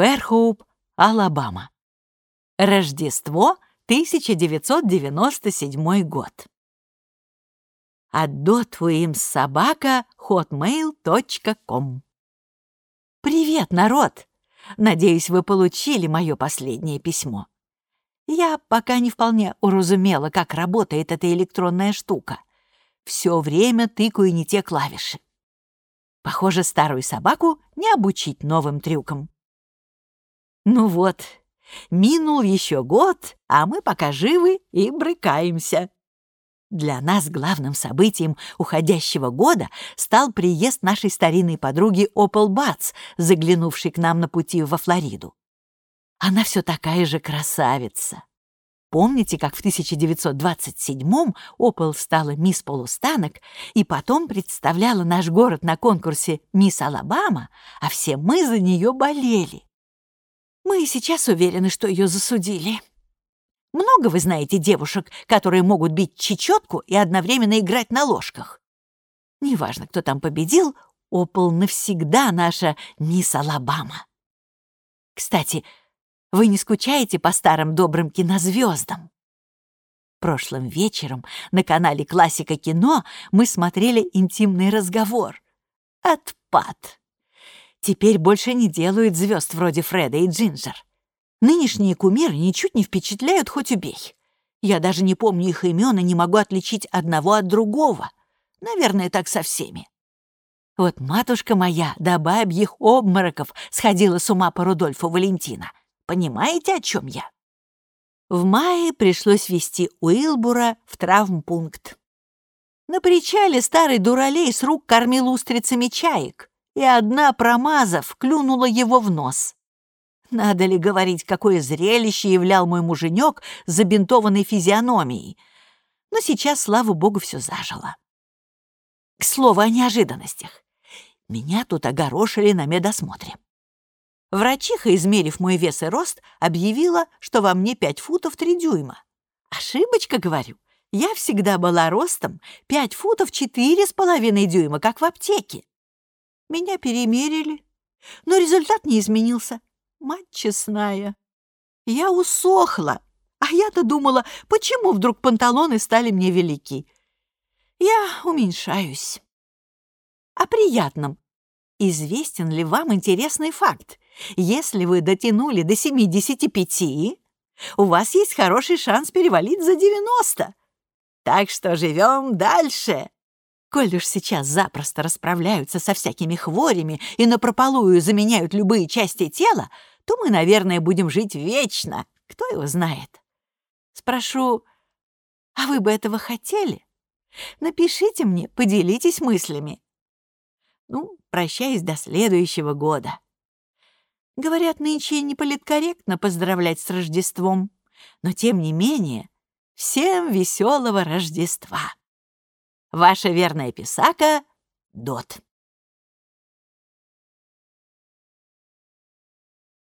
Фэрхоуп, Алабама. Рождество, 1997 год. Adotwimsobaka hotmail.com Привет, народ! Надеюсь, вы получили мое последнее письмо. Я пока не вполне уразумела, как работает эта электронная штука. Все время тыкаю не те клавиши. Похоже, старую собаку не обучить новым трюкам. Ну вот, минул еще год, а мы пока живы и брыкаемся. Для нас главным событием уходящего года стал приезд нашей старинной подруги Опол Бац, заглянувшей к нам на пути во Флориду. Она все такая же красавица. Помните, как в 1927-м Опол стала мисс Полустанок и потом представляла наш город на конкурсе «Мисс Алабама», а все мы за нее болели? Мы и сейчас уверены, что ее засудили. Много вы знаете девушек, которые могут бить чечетку и одновременно играть на ложках? Неважно, кто там победил, Опол навсегда наша мисс Алабама. Кстати, вы не скучаете по старым добрым кинозвездам? Прошлым вечером на канале «Классика кино» мы смотрели интимный разговор. Отпад. Теперь больше не делают звезд вроде Фреда и Джинджер. Нынешние кумиры ничуть не впечатляют, хоть убей. Я даже не помню их имен и не могу отличить одного от другого. Наверное, так со всеми. Вот матушка моя до бабьих обмороков сходила с ума по Рудольфу Валентина. Понимаете, о чем я? В мае пришлось вести Уилбура в травмпункт. На причале старый дуралей с рук кормил устрицами чаек и одна, промазав, клюнула его в нос. Надо ли говорить, какое зрелище являл мой муженек забинтованной физиономией? Но сейчас, слава богу, все зажило. К слову о неожиданностях. Меня тут огорошили на медосмотре. Врачиха, измерив мой вес и рост, объявила, что во мне пять футов три дюйма. Ошибочка, говорю. Я всегда была ростом пять футов четыре с половиной дюйма, как в аптеке. Меня перемерили, но результат не изменился. Мать честная, я усохла, а я-то думала, почему вдруг панталоны стали мне велики. Я уменьшаюсь. О приятном. Известен ли вам интересный факт? Если вы дотянули до 75, у вас есть хороший шанс перевалить за 90. Так что живем дальше. Коль уж сейчас запросто расправляются со всякими хворями и напропалую заменяют любые части тела, то мы, наверное, будем жить вечно. Кто его знает? Спрошу, а вы бы этого хотели? Напишите мне, поделитесь мыслями. Ну, прощаюсь до следующего года. Говорят, нынче не политкорректно поздравлять с Рождеством, но тем не менее, всем веселого Рождества! Ваша верная писака Дот.